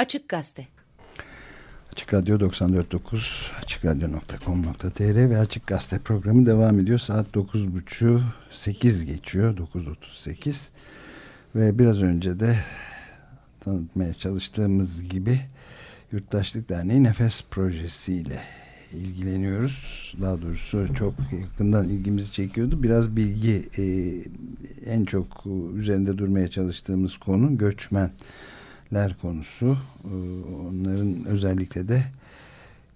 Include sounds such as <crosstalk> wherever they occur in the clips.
Açık Gazete. Açık Radyo 94.9 AçıkRadyo.com.tr ve Açık Gazete programı devam ediyor. Saat 9.30 8 geçiyor. 9.38 ve biraz önce de tanıtmaya çalıştığımız gibi Yurttaşlık Derneği Nefes projesiyle ilgileniyoruz. Daha doğrusu çok yakından ilgimizi çekiyordu. Biraz bilgi e, en çok üzerinde durmaya çalıştığımız konu göçmenler konusu. E, onların özellikle de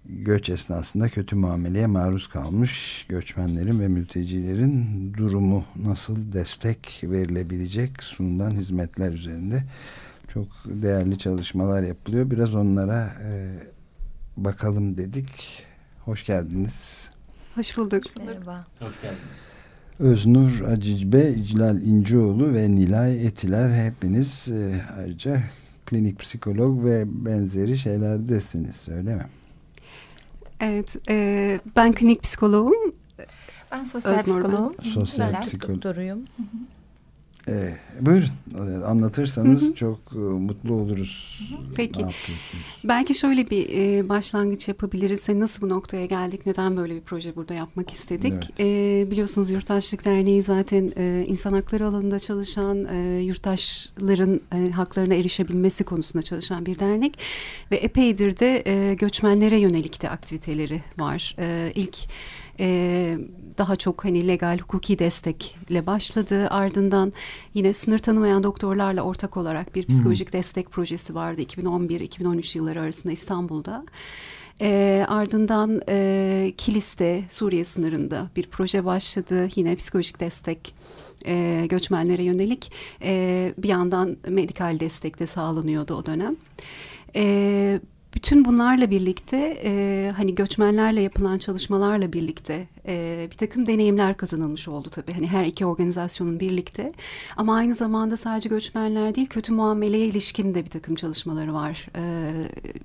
göç esnasında kötü muameleye maruz kalmış göçmenlerin ve mültecilerin durumu nasıl destek verilebilecek sunulan hizmetler üzerinde çok değerli çalışmalar yapılıyor. Biraz onlara e, bakalım dedik. Hoş geldiniz. Hoş bulduk. Merhaba. Hoş geldiniz. Öznur Acicbe, İclal İncioğlu ve Nilay Etiler hepiniz e, ayrıca klinik psikolog ve benzeri şeylerdesiniz öyle mi? Evet, e, ben klinik psikoloğum. Ben sosyal Öznur ben. Sosyal psikolog. Doktoruyum. Ee, buyurun e, anlatırsanız çok e, mutlu oluruz. Peki. Belki şöyle bir e, başlangıç yapabiliriz. Hani nasıl bu noktaya geldik? Neden böyle bir proje burada yapmak istedik? E, biliyorsunuz Yurttaşlık Derneği zaten e, insan hakları alanında çalışan, e, yurttaşların e, haklarına erişebilmesi konusunda çalışan bir dernek. Ve epeydir de e, göçmenlere yönelik de aktiviteleri var. E, ilk e, daha çok hani legal hukuki destekle başladı. Ardından yine sınır tanımayan doktorlarla ortak olarak bir psikolojik destek projesi vardı 2011-2013 yılları arasında İstanbul'da. E, ardından e, Kilis'te Suriye sınırında bir proje başladı. Yine psikolojik destek e, göçmenlere yönelik e, bir yandan medikal destek de sağlanıyordu o dönem. E, bütün bunlarla birlikte e, hani göçmenlerle yapılan çalışmalarla birlikte e, bir takım deneyimler kazanılmış oldu tabii. Hani her iki organizasyonun birlikte ama aynı zamanda sadece göçmenler değil kötü muameleye ilişkin de bir takım çalışmaları var e,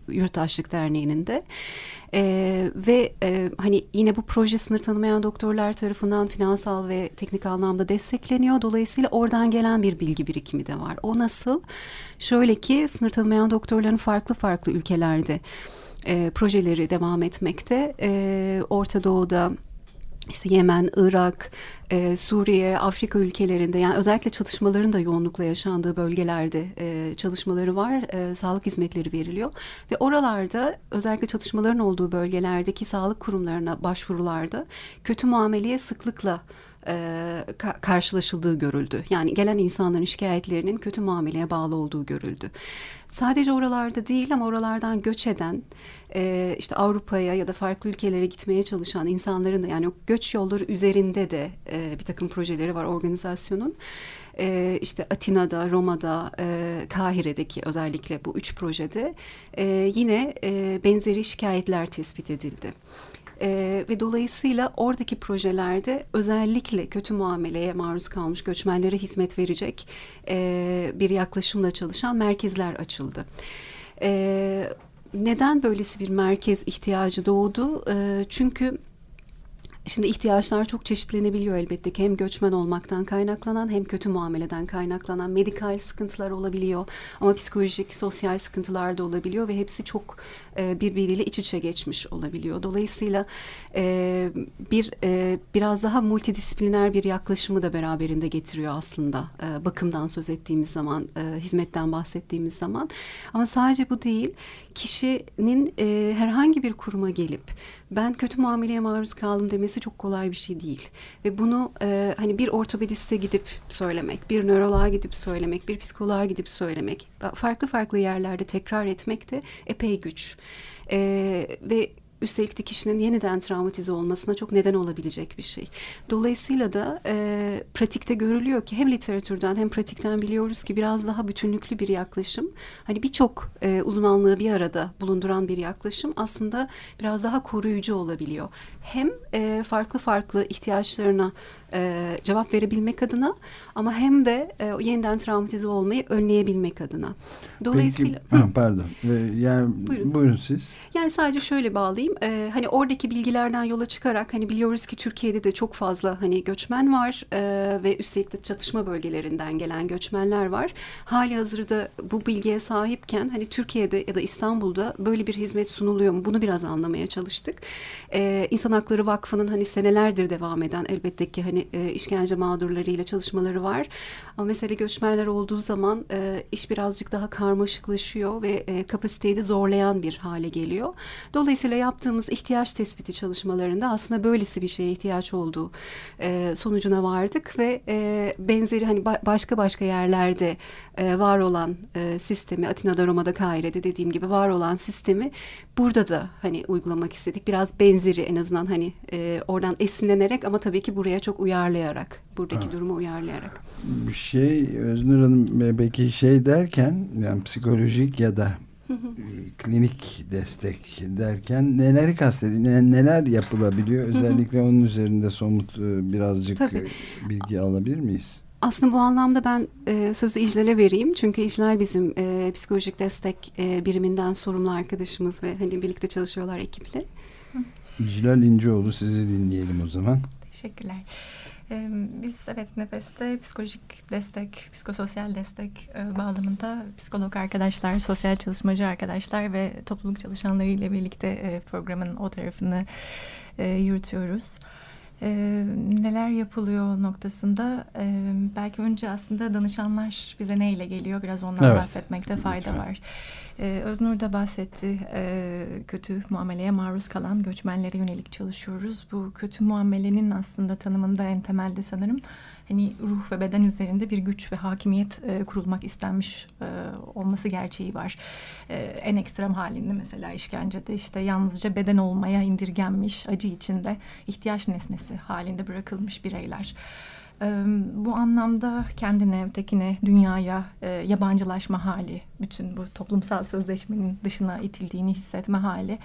Yurttaşlık Derneği'nin de. E, ve e, hani yine bu proje sınır tanımayan doktorlar tarafından finansal ve teknik anlamda destekleniyor. Dolayısıyla oradan gelen bir bilgi birikimi de var. O nasıl? Şöyle ki sınır tanımayan doktorların farklı farklı ülkelerde e, projeleri devam etmekte. E, Orta Doğu'da işte Yemen, Irak, e, Suriye, Afrika ülkelerinde yani özellikle çalışmaların da yoğunlukla yaşandığı bölgelerde e, çalışmaları var. E, sağlık hizmetleri veriliyor ve oralarda özellikle çalışmaların olduğu bölgelerdeki sağlık kurumlarına başvurularda kötü muameleye sıklıkla e, ka- karşılaşıldığı görüldü. Yani gelen insanların şikayetlerinin kötü muameleye bağlı olduğu görüldü. Sadece oralarda değil ama oralardan göç eden e, işte Avrupa'ya ya da farklı ülkelere gitmeye çalışan insanların da yani o göç yolları üzerinde de e, bir takım projeleri var organizasyonun. E, işte Atina'da, Roma'da, e, Kahire'deki özellikle bu üç projede e, yine e, benzeri şikayetler tespit edildi. Ee, ve dolayısıyla oradaki projelerde özellikle kötü muameleye maruz kalmış göçmenlere hizmet verecek e, bir yaklaşımla çalışan merkezler açıldı. Ee, neden böylesi bir merkez ihtiyacı doğdu? Çünkü Şimdi ihtiyaçlar çok çeşitlenebiliyor elbette ki hem göçmen olmaktan kaynaklanan hem kötü muameleden kaynaklanan medikal sıkıntılar olabiliyor ama psikolojik, sosyal sıkıntılar da olabiliyor ve hepsi çok e, birbiriyle iç içe geçmiş olabiliyor. Dolayısıyla e, bir e, biraz daha multidisipliner bir yaklaşımı da beraberinde getiriyor aslında e, bakımdan söz ettiğimiz zaman, e, hizmetten bahsettiğimiz zaman. Ama sadece bu değil, kişinin e, herhangi bir kuruma gelip ben kötü muameleye maruz kaldım demesi çok kolay bir şey değil. Ve bunu e, hani bir ortopediste gidip söylemek, bir nöroloğa gidip söylemek, bir psikoloğa gidip söylemek, farklı farklı yerlerde tekrar etmek de epey güç. E, ve üstelik de kişinin yeniden travmatize olmasına çok neden olabilecek bir şey. Dolayısıyla da e, pratikte görülüyor ki hem literatürden hem pratikten biliyoruz ki biraz daha bütünlüklü bir yaklaşım. Hani birçok e, uzmanlığı bir arada bulunduran bir yaklaşım aslında biraz daha koruyucu olabiliyor. Hem e, farklı farklı ihtiyaçlarına e, cevap verebilmek adına ama hem de e, yeniden travmatize olmayı önleyebilmek adına. Dolayısıyla Peki, pardon. Ee, yani Buyurun. buyurun. siz. Yani sadece şöyle bağlayayım. Ee, hani oradaki bilgilerden yola çıkarak hani biliyoruz ki Türkiye'de de çok fazla hani göçmen var e, ve üstelik de çatışma bölgelerinden gelen göçmenler var. Hali hazırda bu bilgiye sahipken hani Türkiye'de ya da İstanbul'da böyle bir hizmet sunuluyor mu? Bunu biraz anlamaya çalıştık. Ee, İnsan Hakları Vakfı'nın hani senelerdir devam eden elbette ki hani e, işkence mağdurlarıyla çalışmaları var. Ama mesela göçmenler olduğu zaman e, iş birazcık daha karmaşıklaşıyor ve e, kapasiteyi de zorlayan bir hale geliyor. Dolayısıyla yaptığımız ihtiyaç tespiti çalışmalarında aslında böylesi bir şeye ihtiyaç olduğu e, sonucuna vardık ve e, benzeri hani ba başka başka yerlerde e, var olan e, sistemi Atina'da, Roma'da, Kahire'de dediğim gibi var olan sistemi burada da hani uygulamak istedik. Biraz benzeri en azından hani e, oradan esinlenerek ama tabii ki buraya çok uyarlayarak, buradaki ha. durumu uyarlayarak. Bir şey Öznur Hanım belki şey derken yani psikolojik ya da klinik destek derken neleri kastediyor? Neler yapılabiliyor? Özellikle onun üzerinde somut e, birazcık Tabii. bilgi alabilir miyiz? Aslında bu anlamda ben e, sözü İclal'e vereyim. Çünkü İclal bizim e, psikolojik destek e, biriminden sorumlu arkadaşımız ve hani birlikte çalışıyorlar ekiple. İclal İnceoğlu sizi dinleyelim o zaman. Teşekkürler. Biz evet Nefes'te psikolojik destek, psikososyal destek e, bağlamında psikolog arkadaşlar, sosyal çalışmacı arkadaşlar ve topluluk çalışanları ile birlikte e, programın o tarafını e, yürütüyoruz. Neler yapılıyor noktasında belki önce aslında danışanlar bize neyle geliyor biraz ondan evet. bahsetmekte fayda Lütfen. var. Ee, Öznur da bahsetti. Ee, kötü muameleye maruz kalan göçmenlere yönelik çalışıyoruz. Bu kötü muamelenin aslında tanımında en temelde sanırım hani ruh ve beden üzerinde bir güç ve hakimiyet e, kurulmak istenmiş e, olması gerçeği var. E, en ekstrem halinde mesela işkencede işte yalnızca beden olmaya indirgenmiş, acı içinde ihtiyaç nesnesi halinde bırakılmış bireyler bu anlamda kendine, ötekine, dünyaya e, yabancılaşma hali, bütün bu toplumsal sözleşmenin dışına itildiğini hissetme hali.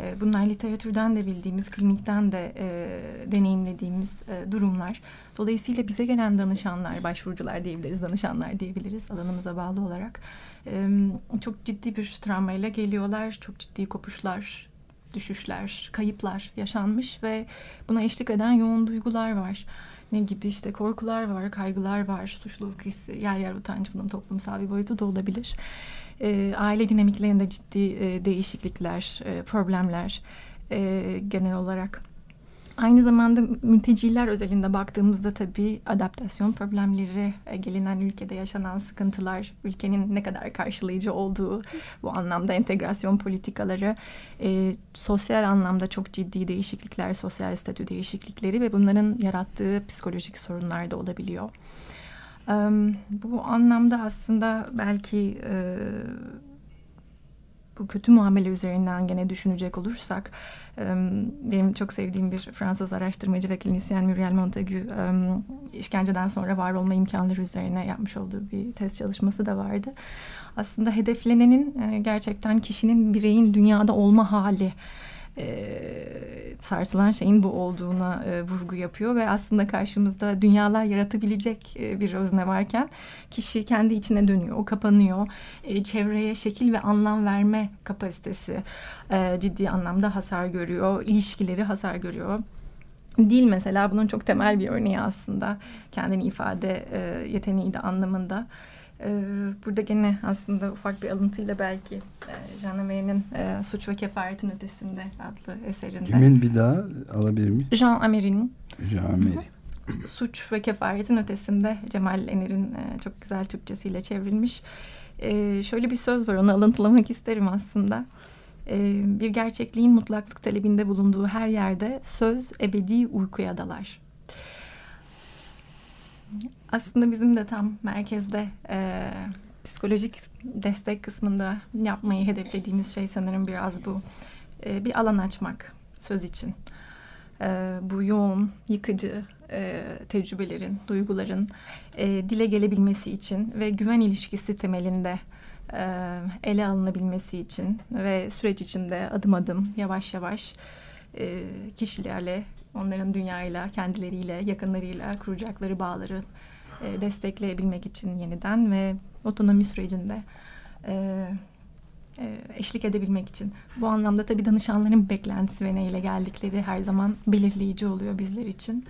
E, bunlar literatürden de bildiğimiz, klinikten de e, deneyimlediğimiz e, durumlar. Dolayısıyla bize gelen danışanlar, başvurucular diyebiliriz, danışanlar diyebiliriz alanımıza bağlı olarak. E, çok ciddi bir travmayla geliyorlar, çok ciddi kopuşlar, düşüşler, kayıplar yaşanmış ve buna eşlik eden yoğun duygular var ne gibi işte korkular var, kaygılar var, suçluluk hissi, yer yer utanç bunun toplumsal bir boyutu da olabilir. E, aile dinamiklerinde ciddi e, değişiklikler, e, problemler e, genel olarak Aynı zamanda mülteciler özelinde baktığımızda tabii adaptasyon problemleri, e, gelinen ülkede yaşanan sıkıntılar, ülkenin ne kadar karşılayıcı olduğu bu anlamda entegrasyon politikaları, e, sosyal anlamda çok ciddi değişiklikler, sosyal statü değişiklikleri ve bunların yarattığı psikolojik sorunlar da olabiliyor. E, bu anlamda aslında belki... E, bu kötü muamele üzerinden gene düşünecek olursak benim çok sevdiğim bir Fransız araştırmacı ve klinisyen Muriel Montagu işkenceden sonra var olma imkanları üzerine yapmış olduğu bir test çalışması da vardı. Aslında hedeflenenin gerçekten kişinin bireyin dünyada olma hali e, sarsılan şeyin bu olduğuna e, vurgu yapıyor ve aslında karşımızda dünyalar yaratabilecek e, bir özne varken kişi kendi içine dönüyor, o kapanıyor. E, çevreye şekil ve anlam verme kapasitesi e, ciddi anlamda hasar görüyor, ilişkileri hasar görüyor. Dil mesela bunun çok temel bir örneği aslında kendini ifade e, yeteneği de anlamında. Ee, burada gene aslında ufak bir alıntıyla belki e, Jean Amery'nin e, Suç ve Kefaretin Ötesinde adlı eserinde. Kimin bir daha alabilir miyim? Jean Amery'nin. Jean Amery. Suç ve Kefaretin Ötesinde Cemal Ener'in e, çok güzel Türkçesiyle çevrilmiş. Şöyle bir söz var onu alıntılamak isterim aslında. Bir gerçekliğin mutlaklık talebinde bulunduğu her yerde söz ebedi uykuya dalar aslında bizim de tam merkezde e, psikolojik destek kısmında yapmayı hedeflediğimiz şey sanırım biraz bu. E, bir alan açmak söz için. E, bu yoğun, yıkıcı e, tecrübelerin, duyguların e, dile gelebilmesi için ve güven ilişkisi temelinde e, ele alınabilmesi için ve süreç içinde adım adım, yavaş yavaş e, kişilerle, onların dünyayla, kendileriyle, yakınlarıyla kuracakları bağları e, destekleyebilmek için yeniden ve otonomi sürecinde e, e, eşlik edebilmek için. Bu anlamda tabii danışanların beklentisi ve neyle geldikleri her zaman belirleyici oluyor bizler için.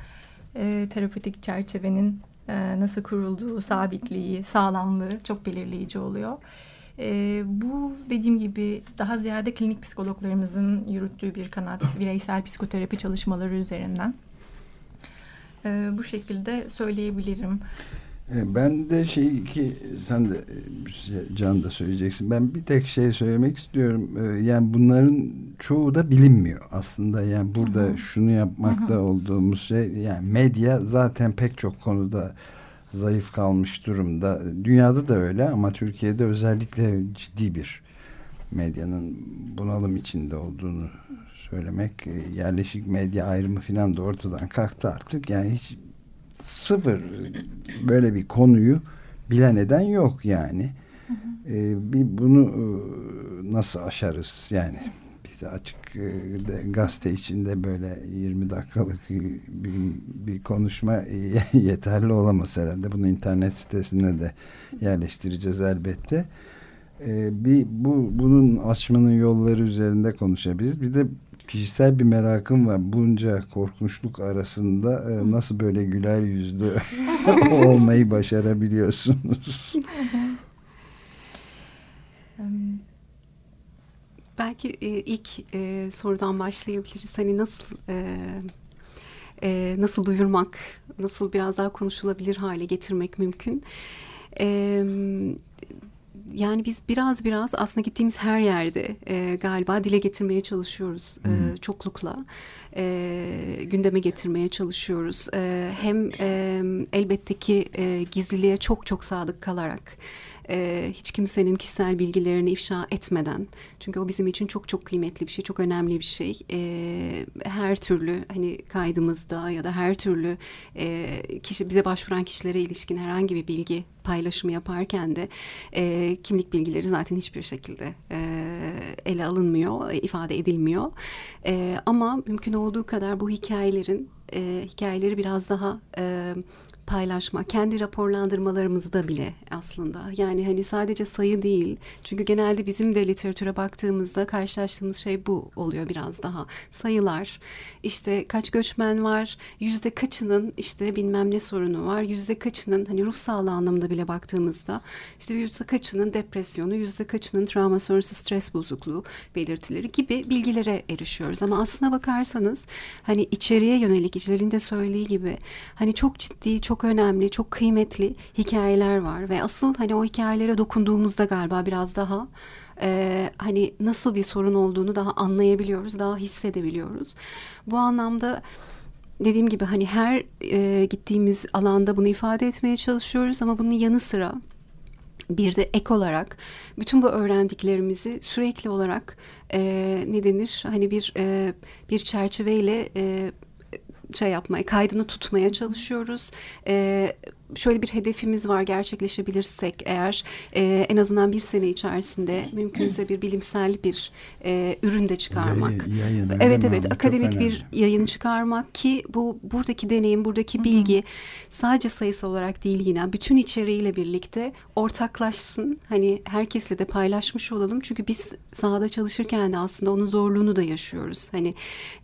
E, terapötik çerçevenin e, nasıl kurulduğu, sabitliği, sağlamlığı çok belirleyici oluyor. E, bu dediğim gibi daha ziyade klinik psikologlarımızın yürüttüğü bir kanat bireysel psikoterapi çalışmaları üzerinden. E, bu şekilde söyleyebilirim. E, ben de şey ki sen de e, Can da söyleyeceksin. Ben bir tek şey söylemek istiyorum. E, yani bunların çoğu da bilinmiyor aslında. Yani burada Hı -hı. şunu yapmakta Hı -hı. olduğumuz şey yani medya zaten pek çok konuda zayıf kalmış durumda. Dünyada da öyle ama Türkiye'de özellikle ciddi bir medyanın bunalım içinde olduğunu söylemek yerleşik medya ayrımı falan da ortadan kalktı artık. Yani hiç sıfır böyle bir konuyu bilen eden yok yani. Hı hı. Ee, bir bunu e, nasıl aşarız yani bir de açık e, de, gazete içinde böyle 20 dakikalık bir, bir konuşma <laughs> yeterli olamaz herhalde. Bunu internet sitesine de yerleştireceğiz elbette. Bir bu bunun açmanın yolları üzerinde konuşabiliriz. Bir de kişisel bir merakım var. Bunca korkunçluk arasında e, nasıl böyle güler yüzlü <laughs> <laughs> olmayı başarabiliyorsunuz? Belki e, ilk e, sorudan başlayabiliriz. Hani nasıl e, e, nasıl duyurmak, nasıl biraz daha konuşulabilir hale getirmek mümkün? E, yani biz biraz biraz aslında gittiğimiz her yerde e, galiba dile getirmeye çalışıyoruz e, çoklukla e, gündeme getirmeye çalışıyoruz. E, hem e, elbette ki e, gizliliğe çok çok sadık kalarak e, hiç kimsenin kişisel bilgilerini ifşa etmeden çünkü o bizim için çok çok kıymetli bir şey çok önemli bir şey. E, her türlü hani kaydımızda ya da her türlü e, kişi bize başvuran kişilere ilişkin herhangi bir bilgi paylaşımı yaparken de kimlik bilgileri zaten hiçbir şekilde ele alınmıyor ifade edilmiyor. Ama mümkün olduğu kadar bu hikayelerin e, hikayeleri biraz daha e, paylaşma, kendi raporlandırmalarımızda bile aslında. Yani hani sadece sayı değil. Çünkü genelde bizim de literatüre baktığımızda karşılaştığımız şey bu oluyor biraz daha. Sayılar, işte kaç göçmen var, yüzde kaçının işte bilmem ne sorunu var, yüzde kaçının hani ruh sağlığı anlamında bile baktığımızda işte yüzde kaçının depresyonu, yüzde kaçının travma sonrası stres bozukluğu belirtileri gibi bilgilere erişiyoruz. Ama aslına bakarsanız hani içeriye yönelik, içlerinde söylediği gibi hani çok ciddi, çok çok önemli, çok kıymetli hikayeler var ve asıl hani o hikayelere dokunduğumuzda galiba biraz daha e, hani nasıl bir sorun olduğunu daha anlayabiliyoruz, daha hissedebiliyoruz. Bu anlamda dediğim gibi hani her e, gittiğimiz alanda bunu ifade etmeye çalışıyoruz ama bunun yanı sıra bir de ek olarak bütün bu öğrendiklerimizi sürekli olarak e, ne denir hani bir e, bir çerçeveyle e, şey yapmaya, kaydını tutmaya çalışıyoruz. E, şöyle bir hedefimiz var gerçekleşebilirsek eğer e, en azından bir sene içerisinde mümkünse bir bilimsel bir e, ürün de çıkarmak. Yayın, evet evet akademik bir yayın çıkarmak ki bu buradaki deneyim, buradaki bilgi sadece sayısı olarak değil yine bütün içeriğiyle birlikte ortaklaşsın. Hani herkesle de paylaşmış olalım. Çünkü biz sahada çalışırken de aslında onun zorluğunu da yaşıyoruz. Hani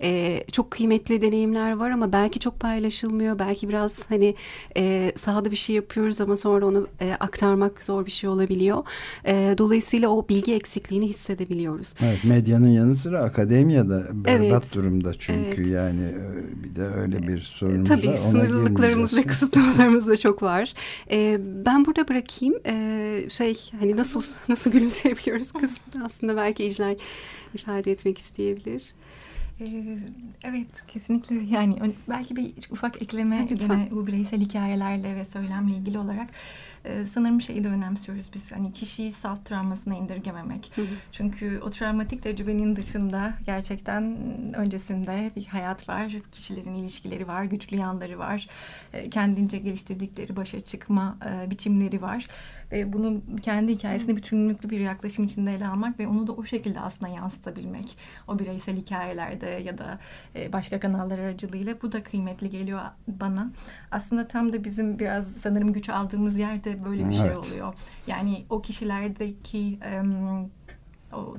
e, çok kıymetli deneyimler var ama belki çok paylaşılmıyor. Belki biraz hani e, sahada sahada bir şey yapıyoruz ama sonra onu e, aktarmak zor bir şey olabiliyor. E, dolayısıyla o bilgi eksikliğini hissedebiliyoruz. Evet, medyanın yanı sıra akademiya da berbat evet, durumda çünkü evet. yani e, bir de öyle bir sorunumuz Tabii, var. Tabii sınırlılıklarımız ve kısıtlamalarımız da çok var. E, ben burada bırakayım. E, şey hani nasıl nasıl gülümseyebiliyoruz kısmı aslında belki icra ifade etmek isteyebilir. Ee, evet kesinlikle. Yani belki bir ufak ekleme gene bu bireysel hikayelerle ve söylemle ilgili olarak e, sanırım şeyi de önemsiyoruz biz. Hani kişiyi salt travmasına indirgememek. Hı hı. Çünkü o travmatik tecrübenin dışında gerçekten öncesinde bir hayat var, kişilerin ilişkileri var, güçlü yanları var, e, kendince geliştirdikleri başa çıkma e, biçimleri var ve bunun kendi hikayesini bütünlüklü bir yaklaşım içinde ele almak ve onu da o şekilde aslında yansıtabilmek o bireysel hikayelerde ya da e, başka kanallar aracılığıyla bu da kıymetli geliyor bana. Aslında tam da bizim biraz sanırım güç aldığımız yerde böyle bir şey oluyor. Yani o kişilerdeki o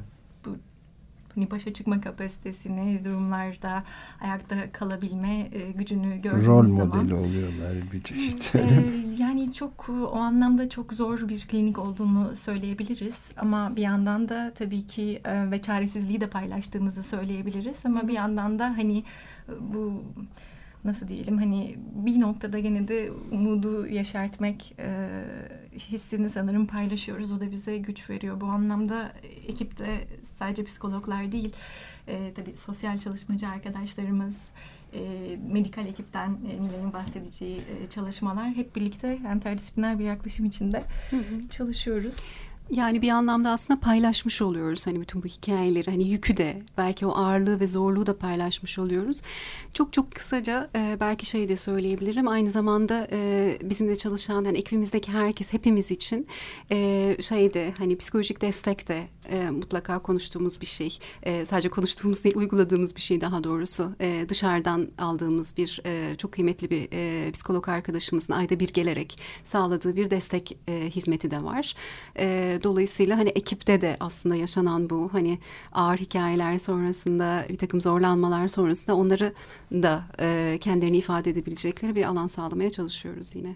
hani başa çıkma kapasitesini, durumlarda ayakta kalabilme e, gücünü gördüğümüz Rol zaman. modeli oluyorlar bir çeşit. E, <laughs> yani çok o anlamda çok zor bir klinik olduğunu söyleyebiliriz. Ama bir yandan da tabii ki e, ve çaresizliği de paylaştığımızı söyleyebiliriz. Ama bir yandan da hani e, bu nasıl diyelim hani bir noktada gene de umudu yaşartmak e, hissini sanırım paylaşıyoruz. O da bize güç veriyor. Bu anlamda ekipte sadece psikologlar değil e, tabii sosyal çalışmacı arkadaşlarımız e, medikal ekipten e, Nilay'ın bahsedeceği e, çalışmalar hep birlikte interdisipliner bir yaklaşım içinde hı hı. çalışıyoruz. Yani bir anlamda aslında paylaşmış oluyoruz hani bütün bu hikayeleri hani yükü de belki o ağırlığı ve zorluğu da paylaşmış oluyoruz. Çok çok kısaca e, belki şey de söyleyebilirim aynı zamanda e, bizimle çalışan yani ekibimizdeki herkes hepimiz için e, şeyde hani psikolojik destek de e, mutlaka konuştuğumuz bir şey e, sadece konuştuğumuz değil uyguladığımız bir şey daha doğrusu e, dışarıdan aldığımız bir e, çok kıymetli bir e, psikolog arkadaşımızın ayda bir gelerek sağladığı bir destek e, hizmeti de var. E, dolayısıyla hani ekipte de aslında yaşanan bu hani ağır hikayeler sonrasında bir takım zorlanmalar sonrasında onları da e, kendilerini ifade edebilecekleri bir alan sağlamaya çalışıyoruz yine.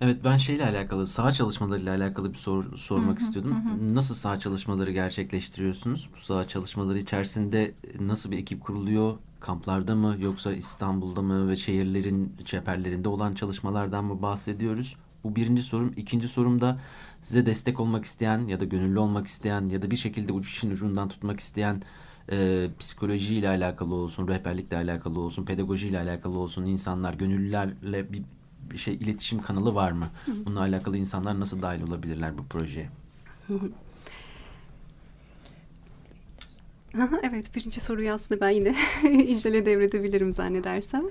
Evet ben şeyle alakalı saha çalışmalarıyla alakalı bir sor, sormak hı hı, istiyordum. Hı. Nasıl saha çalışmaları gerçekleştiriyorsunuz? Bu saha çalışmaları içerisinde nasıl bir ekip kuruluyor? Kamplarda mı yoksa İstanbul'da mı ve şehirlerin çeperlerinde olan çalışmalardan mı bahsediyoruz? Bu birinci sorum. İkinci sorum da size destek olmak isteyen ya da gönüllü olmak isteyen ya da bir şekilde uç işin ucundan tutmak isteyen e, psikolojiyle alakalı olsun, rehberlikle alakalı olsun, pedagojiyle alakalı olsun insanlar, gönüllülerle bir, bir şey iletişim kanalı var mı? Bununla alakalı insanlar nasıl dahil olabilirler bu projeye? evet birinci soruyu aslında ben yine <laughs> İclal'e devredebilirim zannedersem.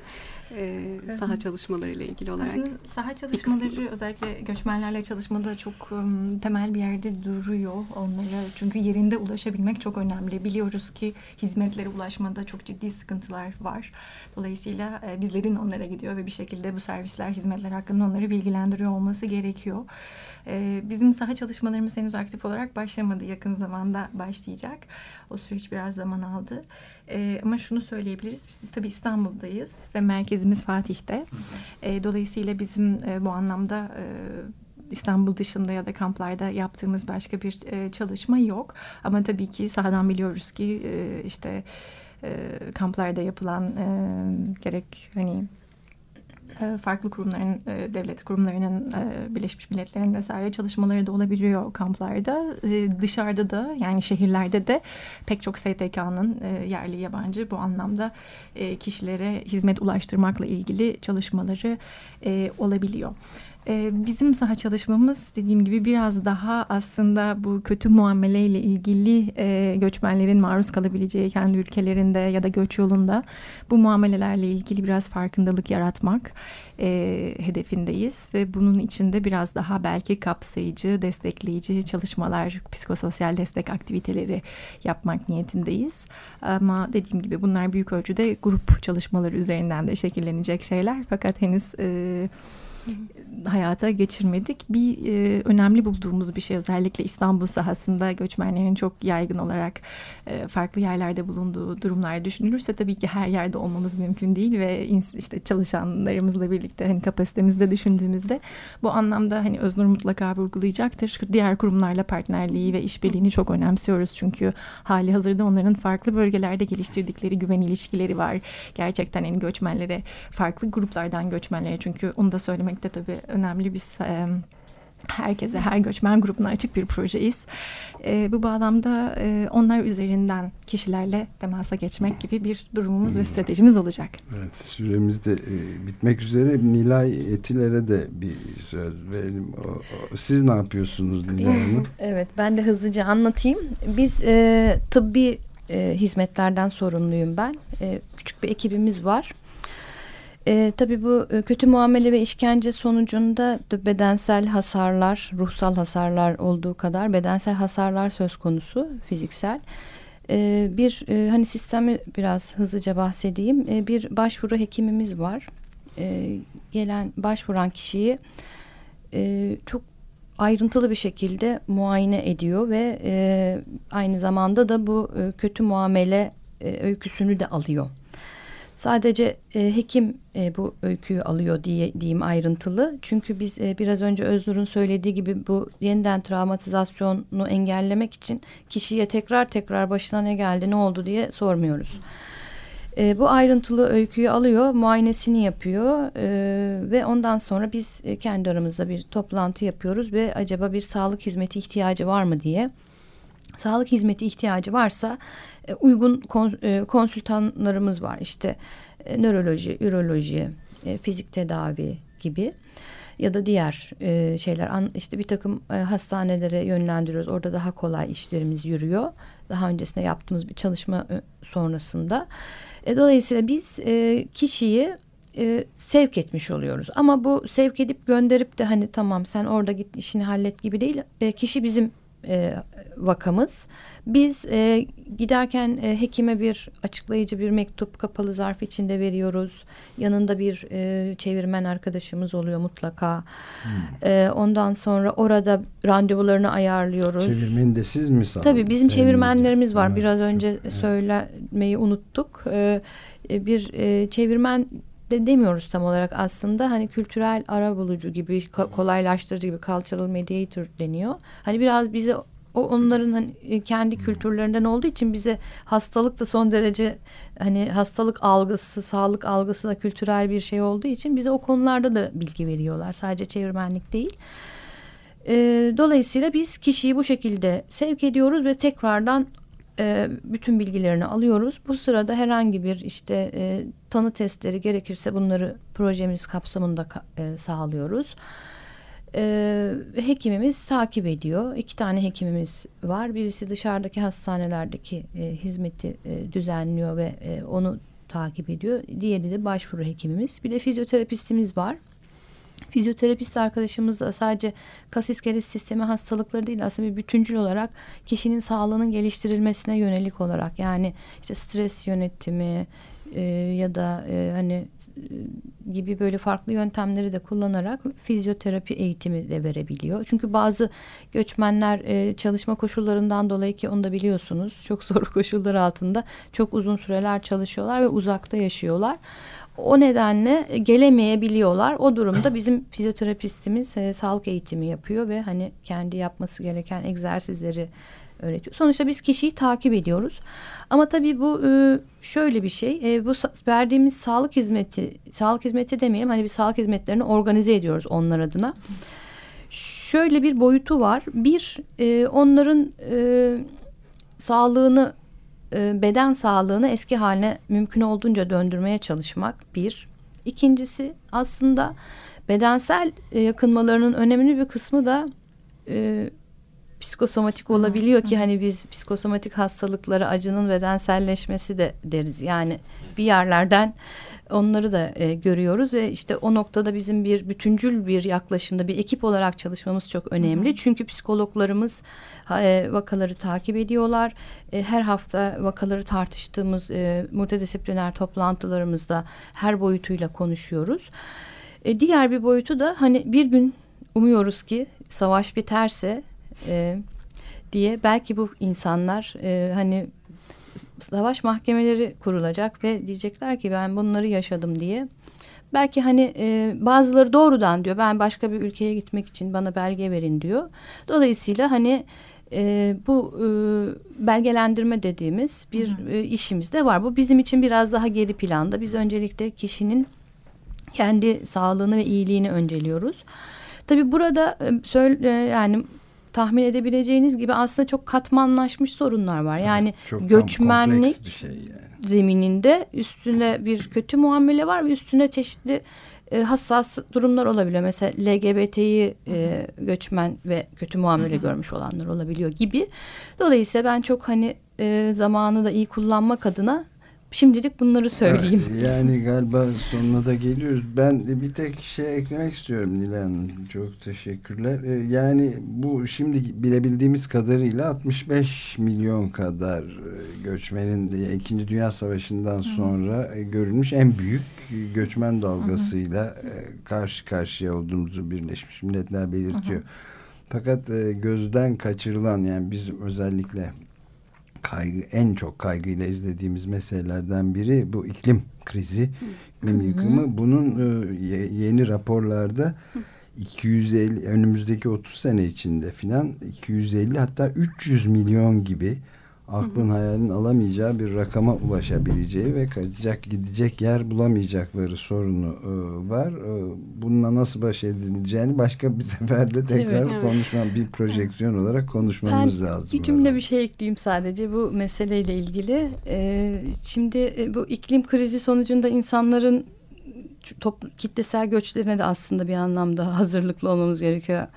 Ee, saha çalışmaları ile ilgili olarak. Aslında saha çalışmaları özellikle göçmenlerle çalışmada çok um, temel bir yerde duruyor onlara. Çünkü yerinde ulaşabilmek çok önemli. Biliyoruz ki hizmetlere ulaşmada çok ciddi sıkıntılar var. Dolayısıyla e, bizlerin onlara gidiyor ve bir şekilde bu servisler, hizmetler hakkında onları bilgilendiriyor olması gerekiyor. E, bizim saha çalışmalarımız henüz aktif olarak başlamadı. Yakın zamanda başlayacak. O süreç biraz zaman aldı. E, ama şunu söyleyebiliriz. Biz tabii İstanbul'dayız ve merkezimiz Fatih'te. E, dolayısıyla bizim e, bu anlamda e, İstanbul dışında ya da kamplarda yaptığımız başka bir e, çalışma yok. Ama tabii ki sahadan biliyoruz ki e, işte e, kamplarda yapılan e, gerek hani farklı kurumların, e, devlet kurumlarının, e, Birleşmiş Milletler'in vesaire çalışmaları da olabiliyor kamplarda. Dışarıda da yani şehirlerde de pek çok STK'nın yerli yabancı bu anlamda kişilere hizmet ulaştırmakla ilgili çalışmaları olabiliyor. Ee, bizim saha çalışmamız dediğim gibi biraz daha aslında bu kötü muameleyle ilgili e, göçmenlerin maruz kalabileceği kendi ülkelerinde ya da göç yolunda bu muamelelerle ilgili biraz farkındalık yaratmak e, hedefindeyiz ve bunun içinde biraz daha belki kapsayıcı, destekleyici çalışmalar, psikososyal destek aktiviteleri yapmak niyetindeyiz. Ama dediğim gibi bunlar büyük ölçüde grup çalışmaları üzerinden de şekillenecek şeyler fakat henüz e, hayata geçirmedik. Bir e, önemli bulduğumuz bir şey özellikle İstanbul sahasında göçmenlerin çok yaygın olarak e, farklı yerlerde bulunduğu durumlar düşünülürse tabii ki her yerde olmamız mümkün değil ve işte çalışanlarımızla birlikte hani kapasitemizde düşündüğümüzde bu anlamda hani Öznur mutlaka vurgulayacaktır. Diğer kurumlarla partnerliği ve işbirliğini çok önemsiyoruz çünkü hali hazırda onların farklı bölgelerde geliştirdikleri güven ilişkileri var. Gerçekten hani göçmenlere farklı gruplardan göçmenlere çünkü onu da söylemek de tabii önemli bir herkese, her göçmen grubuna açık bir projeyiz. E, bu bağlamda e, onlar üzerinden kişilerle temasa geçmek gibi bir durumumuz ve hmm. stratejimiz olacak. Evet, süremiz de e, bitmek üzere. Nilay Etiler'e de bir söz verelim. O, o, siz ne yapıyorsunuz Nilay Hanım? evet, ben de hızlıca anlatayım. Biz e, tıbbi e, hizmetlerden sorumluyum ben. E, küçük bir ekibimiz var. E, tabii bu e, kötü muamele ve işkence sonucunda bedensel hasarlar, ruhsal hasarlar olduğu kadar bedensel hasarlar söz konusu fiziksel. E, bir e, hani sistemi biraz hızlıca bahsedeyim. E, bir başvuru hekimimiz var. E, gelen başvuran kişiyi e, çok ayrıntılı bir şekilde muayene ediyor ve e, aynı zamanda da bu e, kötü muamele e, öyküsünü de alıyor. Sadece e, hekim e, bu öyküyü alıyor diye diyeyim ayrıntılı. Çünkü biz e, biraz önce Öznur'un söylediği gibi bu yeniden travmatizasyonu engellemek için kişiye tekrar tekrar başına ne geldi ne oldu diye sormuyoruz. E, bu ayrıntılı öyküyü alıyor, muayenesini yapıyor e, ve ondan sonra biz e, kendi aramızda bir toplantı yapıyoruz ve acaba bir sağlık hizmeti ihtiyacı var mı diye. Sağlık hizmeti ihtiyacı varsa e, uygun kon, e, konsültanlarımız var. İşte e, nöroloji, üroloji, e, fizik tedavi gibi ya da diğer e, şeyler an, işte bir takım e, hastanelere yönlendiriyoruz. Orada daha kolay işlerimiz yürüyor. Daha öncesinde yaptığımız bir çalışma e, sonrasında. E, dolayısıyla biz e, kişiyi e, sevk etmiş oluyoruz. Ama bu sevk edip gönderip de hani tamam sen orada git işini hallet gibi değil. E, kişi bizim e, vakamız. Biz e, giderken e, hekime bir açıklayıcı bir mektup kapalı zarf içinde veriyoruz. Yanında bir e, çevirmen arkadaşımız oluyor mutlaka. Hmm. E, ondan sonra orada randevularını ayarlıyoruz. Çevirmeni de siz mi sağladınız? Tabii bizim çevirmenlerimiz var. Evet, Biraz önce çok, söylemeyi evet. unuttuk. E, bir e, çevirmen de demiyoruz tam olarak aslında hani kültürel ara bulucu gibi kolaylaştırıcı gibi cultural mediator deniyor. Hani biraz bize o onların hani e, kendi kültürlerinden olduğu için bize hastalık da son derece hani hastalık algısı, sağlık algısı da kültürel bir şey olduğu için bize o konularda da bilgi veriyorlar. Sadece çevirmenlik değil. Dolayısıyla biz kişiyi bu şekilde sevk ediyoruz ve tekrardan e, bütün bilgilerini alıyoruz. Bu sırada herhangi bir işte e, tanı testleri gerekirse bunları projemiz kapsamında e, sağlıyoruz. E, hekimimiz takip ediyor. İki tane hekimimiz var. Birisi dışarıdaki hastanelerdeki e, hizmeti e, düzenliyor ve e, onu takip ediyor. Diğeri de başvuru hekimimiz. Bir de fizyoterapistimiz var. Fizyoterapist arkadaşımız da sadece kas iskelet sistemi hastalıkları değil aslında bir bütüncül olarak kişinin sağlığının geliştirilmesine yönelik olarak yani işte stres yönetimi e, ya da e, hani e, gibi böyle farklı yöntemleri de kullanarak fizyoterapi eğitimi de verebiliyor. Çünkü bazı göçmenler e, çalışma koşullarından dolayı ki onu da biliyorsunuz çok <laughs> zor koşullar altında çok uzun süreler çalışıyorlar ve uzakta yaşıyorlar. O nedenle gelemeyebiliyorlar. O durumda bizim fizyoterapistimiz e, sağlık eğitimi yapıyor ve hani kendi yapması gereken egzersizleri öğretiyor. Sonuçta biz kişiyi takip ediyoruz. Ama tabii bu e, şöyle bir şey. E, bu verdiğimiz sağlık hizmeti, sağlık hizmeti demeyelim hani bir sağlık hizmetlerini organize ediyoruz onlar adına. Şöyle bir boyutu var. Bir, e, onların sağlığını beden sağlığını eski haline mümkün olduğunca döndürmeye çalışmak bir. İkincisi aslında bedensel yakınmalarının önemli bir kısmı da psikosomatik olabiliyor ki hani biz psikosomatik hastalıkları acının bedenselleşmesi de deriz. Yani bir yerlerden onları da e, görüyoruz ve işte o noktada bizim bir bütüncül bir yaklaşımda bir ekip olarak çalışmamız çok önemli. Hı hı. Çünkü psikologlarımız e, vakaları takip ediyorlar. E, her hafta vakaları tartıştığımız e, multidisipliner toplantılarımızda her boyutuyla konuşuyoruz. E, diğer bir boyutu da hani bir gün umuyoruz ki savaş biterse e, diye belki bu insanlar e, hani savaş mahkemeleri kurulacak ve diyecekler ki ben bunları yaşadım diye. Belki hani e, bazıları doğrudan diyor ben başka bir ülkeye gitmek için bana belge verin diyor. Dolayısıyla hani e, bu e, belgelendirme dediğimiz bir e, işimiz de var. Bu bizim için biraz daha geri planda. Biz öncelikle kişinin kendi sağlığını ve iyiliğini önceliyoruz. Tabii burada e, söyle, yani tahmin edebileceğiniz gibi aslında çok katmanlaşmış sorunlar var. Yani evet, göçmenlik şey yani. zemininde üstüne bir kötü muamele var ve üstüne çeşitli e, hassas durumlar olabiliyor. Mesela LGBT'yi e, göçmen ve kötü muamele Hı -hı. görmüş olanlar olabiliyor gibi. Dolayısıyla ben çok hani e, zamanı da iyi kullanmak adına Şimdilik bunları söyleyeyim. Evet, yani galiba sonuna da geliyoruz. Ben bir tek şey eklemek istiyorum Nilay Hanım. Çok teşekkürler. Ee, yani bu şimdi bilebildiğimiz kadarıyla 65 milyon kadar e, göçmenin İkinci Dünya Savaşı'ndan sonra Hı. görülmüş en büyük göçmen dalgasıyla Hı. E, karşı karşıya olduğumuzu Birleşmiş Milletler belirtiyor. Hı. Fakat e, gözden kaçırılan yani biz özellikle kaygı en çok kaygıyla izlediğimiz meselelerden biri bu iklim krizi, iklim yıkımı. Bunun e, yeni raporlarda 250 önümüzdeki 30 sene içinde filan 250 hatta 300 milyon gibi aklın hayalin alamayacağı bir rakama ulaşabileceği ve kaçacak gidecek yer bulamayacakları sorunu e, var. E, bununla nasıl baş edileceğini başka bir <laughs> seferde tekrar evet, konuşma evet. bir projeksiyon evet. olarak konuşmamız ben lazım. Bir cümle herhalde. bir şey ekleyeyim sadece bu meseleyle ilgili. E, şimdi e, bu iklim krizi sonucunda insanların toplu, kitlesel göçlerine de aslında bir anlamda hazırlıklı olmamız gerekiyor.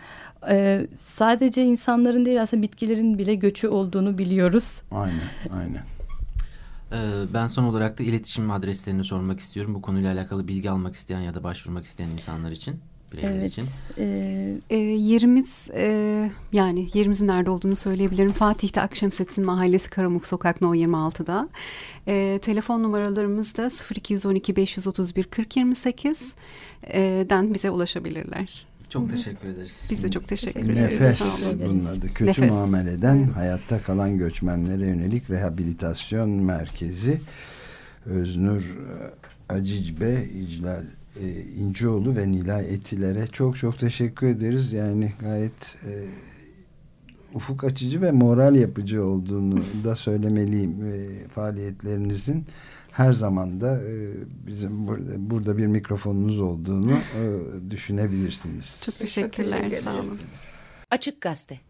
Ee, sadece insanların değil aslında bitkilerin bile göçü olduğunu biliyoruz. Aynen, aynen. Ee, ben son olarak da iletişim adreslerini sormak istiyorum. Bu konuyla alakalı bilgi almak isteyen ya da başvurmak isteyen insanlar için bireyler evet, için. E, e, yerimiz e, yani yerimizin nerede olduğunu söyleyebilirim. Fatih'te Akşemsettin Mahallesi Karamuk Sokak No 26'da. E, telefon numaralarımız da 0212 531 4028 e, den bize ulaşabilirler. Çok Hı-hı. teşekkür ederiz. Biz de çok teşekkür ederiz. Nefes bunun adı. Kötü Nefes. muameleden evet. hayatta kalan göçmenlere yönelik rehabilitasyon merkezi. Öznur e, Acicbe, İclal e, İncioğlu ve Nilay Etiler'e çok çok teşekkür ederiz. Yani gayet e, ufuk açıcı ve moral yapıcı olduğunu da söylemeliyim e, faaliyetlerinizin her zaman da e, bizim burada, burada bir mikrofonunuz olduğunu e, düşünebilirsiniz. Çok teşekkürler. Çok teşekkür Sağ olun. Açık Gazete